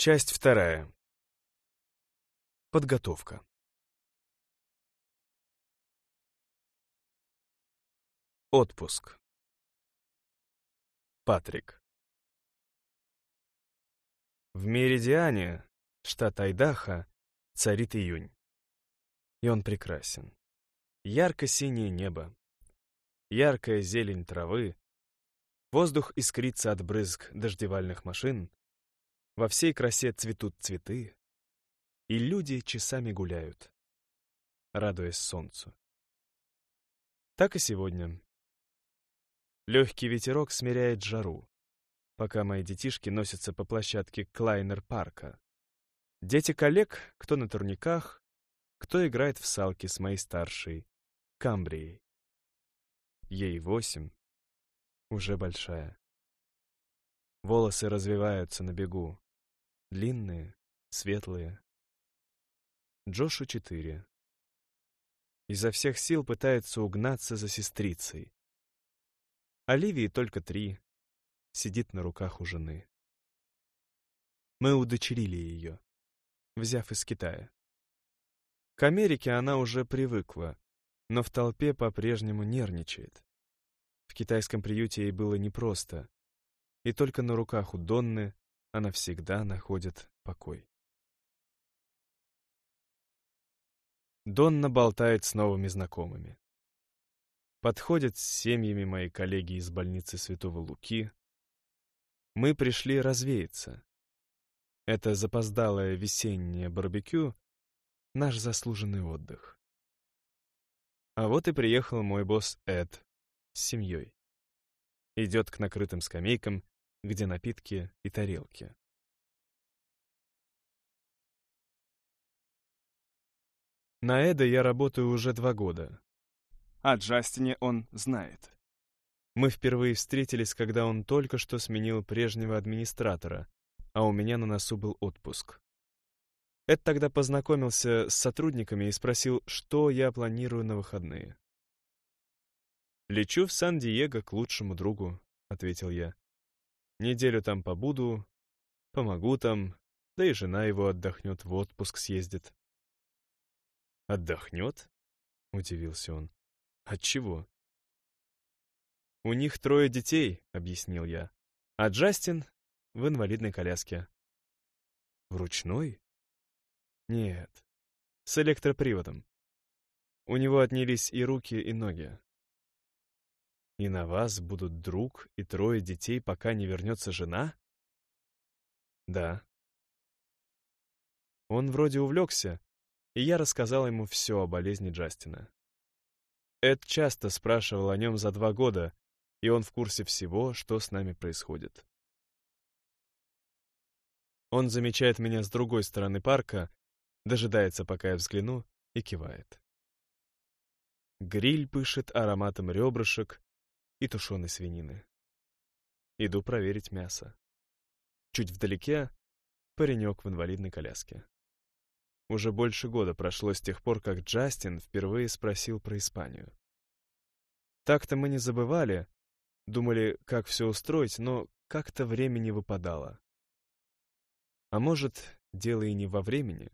Часть вторая. Подготовка. Отпуск. Патрик. В Меридиане, штат Айдахо, царит июнь. И он прекрасен. Ярко-синее небо, яркая зелень травы, воздух искрится от брызг дождевальных машин, во всей красе цветут цветы, и люди часами гуляют, радуясь солнцу. Так и сегодня. Легкий ветерок смиряет жару, пока мои детишки носятся по площадке Клайнер-парка. Дети коллег, кто на турниках, кто играет в салки с моей старшей, Камбрией. Ей восемь, уже большая. Волосы развиваются на бегу, длинные, светлые. Джошу четыре. Изо всех сил пытается угнаться за сестрицей. Оливии только три. Сидит на руках у жены. Мы удочерили ее, взяв из Китая. К Америке она уже привыкла, но в толпе по-прежнему нервничает. В китайском приюте ей было непросто, и только на руках у Донны она всегда находит покой. Донна болтает с новыми знакомыми. Подходят с семьями мои коллеги из больницы Святого Луки. Мы пришли развеяться. Это запоздалое весеннее барбекю — наш заслуженный отдых. А вот и приехал мой босс Эд с семьей. Идет к накрытым скамейкам, где напитки и тарелки. На Эда я работаю уже два года. О Джастине он знает. Мы впервые встретились, когда он только что сменил прежнего администратора, а у меня на носу был отпуск. Эд тогда познакомился с сотрудниками и спросил, что я планирую на выходные. «Лечу в Сан-Диего к лучшему другу», — ответил я. «Неделю там побуду, помогу там, да и жена его отдохнет, в отпуск съездит». «Отдохнет?» — удивился он. «От чего?» «У них трое детей», — объяснил я, «а Джастин в инвалидной коляске». «В ручной?» «Нет, с электроприводом. У него отнялись и руки, и ноги. И на вас будут друг и трое детей, пока не вернется жена?» «Да». Он вроде увлекся, и я рассказал ему все о болезни Джастина. Эд часто спрашивал о нем за два года, и он в курсе всего, что с нами происходит. Он замечает меня с другой стороны парка, дожидается, пока я взгляну, и кивает. Гриль пышет ароматом ребрышек и тушеной свинины. Иду проверить мясо. Чуть вдалеке — паренек в инвалидной коляске. Уже больше года прошло с тех пор, как Джастин впервые спросил про Испанию. Так-то мы не забывали, думали, как все устроить, но как-то времени выпадало. А может, дело и не во времени,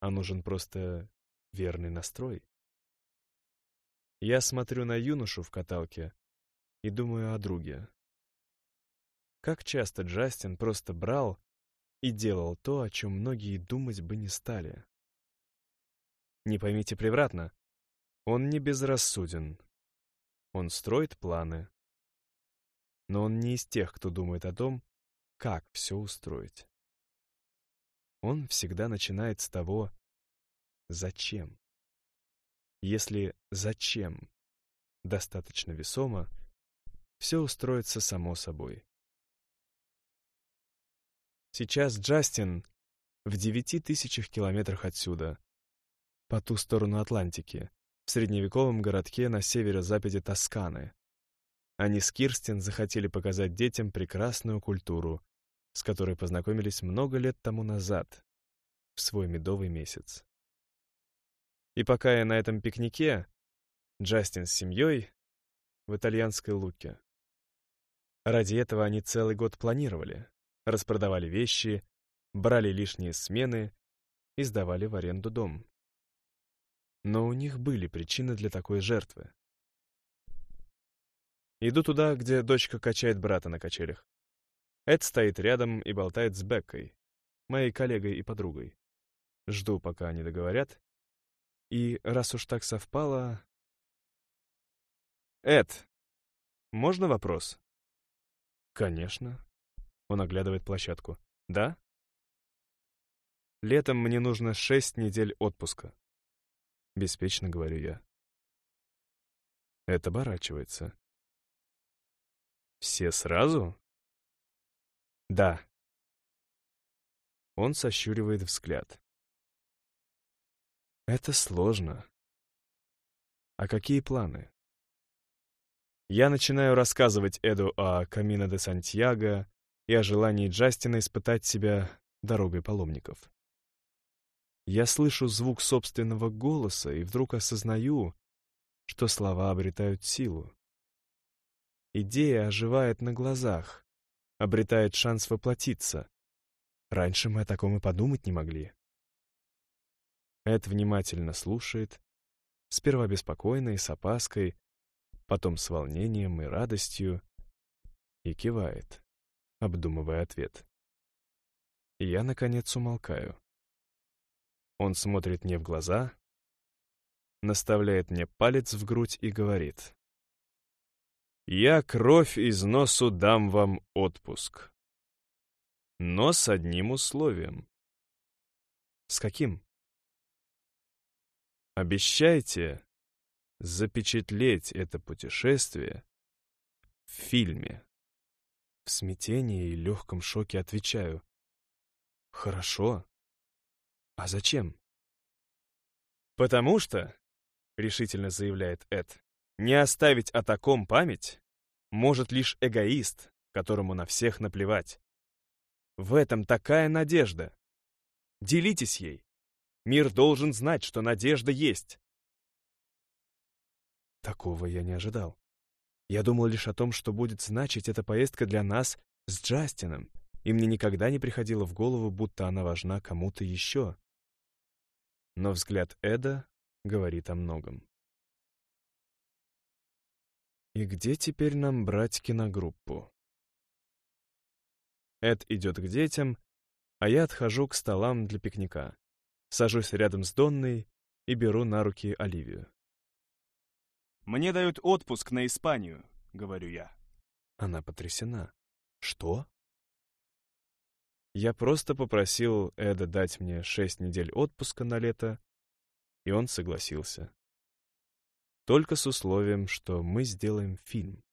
а нужен просто верный настрой. Я смотрю на юношу в каталке и думаю о друге. Как часто Джастин просто брал и делал то, о чем многие думать бы не стали. Не поймите превратно, он не безрассуден. Он строит планы. Но он не из тех, кто думает о том, как все устроить. Он всегда начинает с того «зачем?». Если «зачем» достаточно весомо, все устроится само собой. Сейчас Джастин в девяти тысячах километрах отсюда, по ту сторону Атлантики, в средневековом городке на северо-западе Тосканы. Они с Кирстин захотели показать детям прекрасную культуру, с которой познакомились много лет тому назад, в свой медовый месяц. И пока я на этом пикнике, Джастин с семьей в итальянской луке. Ради этого они целый год планировали, распродавали вещи, брали лишние смены и сдавали в аренду дом. Но у них были причины для такой жертвы. Иду туда, где дочка качает брата на качелях. Эд стоит рядом и болтает с Беккой, моей коллегой и подругой. Жду, пока они договорят. И раз уж так совпало... Эд, можно вопрос? Конечно. Он оглядывает площадку. Да? Летом мне нужно шесть недель отпуска. Беспечно говорю я. Это оборачивается. Все сразу? Да. Он сощуривает взгляд. Это сложно. А какие планы? Я начинаю рассказывать Эду о Камино де Сантьяго и о желании Джастина испытать себя дорогой паломников. Я слышу звук собственного голоса и вдруг осознаю, что слова обретают силу. Идея оживает на глазах, обретает шанс воплотиться. Раньше мы о таком и подумать не могли. Эд внимательно слушает, сперва беспокойно и с опаской, потом с волнением и радостью, и кивает, обдумывая ответ. я, наконец, умолкаю. Он смотрит мне в глаза, наставляет мне палец в грудь и говорит. Я кровь из носу дам вам отпуск. Но с одним условием. С каким? Обещайте запечатлеть это путешествие в фильме. В смятении и легком шоке отвечаю. Хорошо. А зачем? Потому что, решительно заявляет Эд, не оставить о таком память может лишь эгоист, которому на всех наплевать. В этом такая надежда. Делитесь ей. Мир должен знать, что надежда есть. Такого я не ожидал. Я думал лишь о том, что будет значить эта поездка для нас с Джастином, и мне никогда не приходило в голову, будто она важна кому-то еще. Но взгляд Эда говорит о многом. И где теперь нам брать киногруппу? Эд идет к детям, а я отхожу к столам для пикника. Сажусь рядом с Донной и беру на руки Оливию. «Мне дают отпуск на Испанию», — говорю я. Она потрясена. «Что?» Я просто попросил Эда дать мне шесть недель отпуска на лето, и он согласился. Только с условием, что мы сделаем фильм.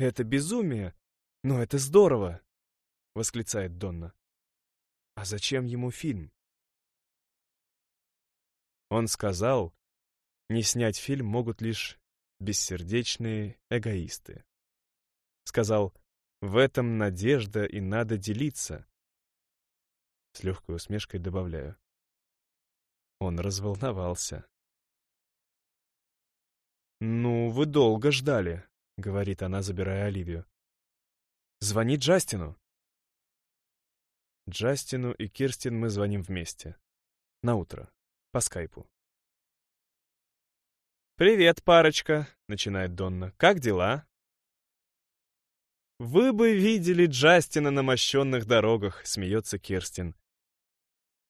«Это безумие! Но это здорово!» — восклицает Донна. «А зачем ему фильм?» Он сказал, не снять фильм могут лишь бессердечные эгоисты. Сказал, в этом надежда и надо делиться. С легкой усмешкой добавляю. Он разволновался. «Ну, вы долго ждали», — говорит она, забирая Оливию. «Звони Джастину». Джастину и Кирстин мы звоним вместе. На утро. По скайпу. «Привет, парочка», — начинает Донна. «Как дела?» «Вы бы видели Джастина на мощенных дорогах», — смеется Кирстин.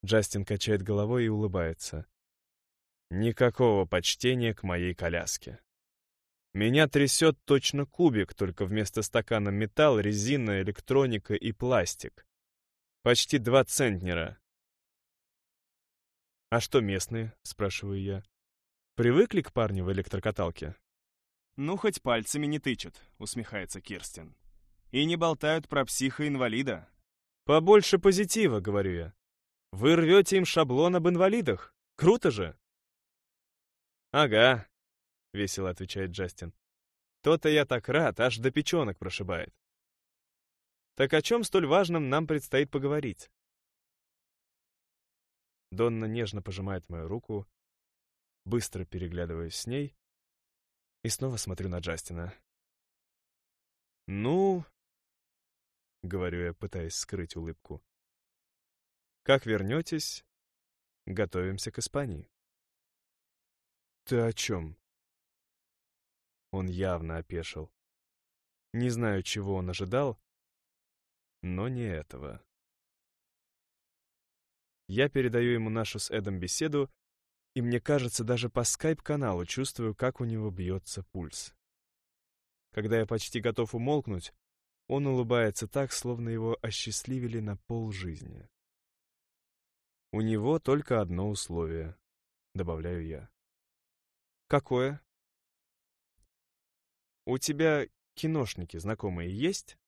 Джастин качает головой и улыбается. Никакого почтения к моей коляске. Меня трясет точно кубик, только вместо стакана металл, резина, электроника и пластик. Почти два центнера. «А что местные?» — спрашиваю я. «Привыкли к парню в электрокаталке?» «Ну, хоть пальцами не тычут», — усмехается Кирстин. «И не болтают про психоинвалида». «Побольше позитива», — говорю я. «Вы рвете им шаблон об инвалидах. Круто же!» «Ага», — весело отвечает Джастин. «То-то я так рад, аж до печенок прошибает». «Так о чем столь важном нам предстоит поговорить?» Донна нежно пожимает мою руку, быстро переглядываюсь с ней и снова смотрю на Джастина. «Ну, — говорю я, пытаясь скрыть улыбку. «Как вернетесь, готовимся к Испании». «Ты о чем?» Он явно опешил. Не знаю, чего он ожидал, но не этого. Я передаю ему нашу с Эдом беседу, и мне кажется, даже по скайп-каналу чувствую, как у него бьется пульс. Когда я почти готов умолкнуть, он улыбается так, словно его осчастливили на полжизни. «У него только одно условие», — добавляю я. «Какое?» «У тебя киношники знакомые есть?»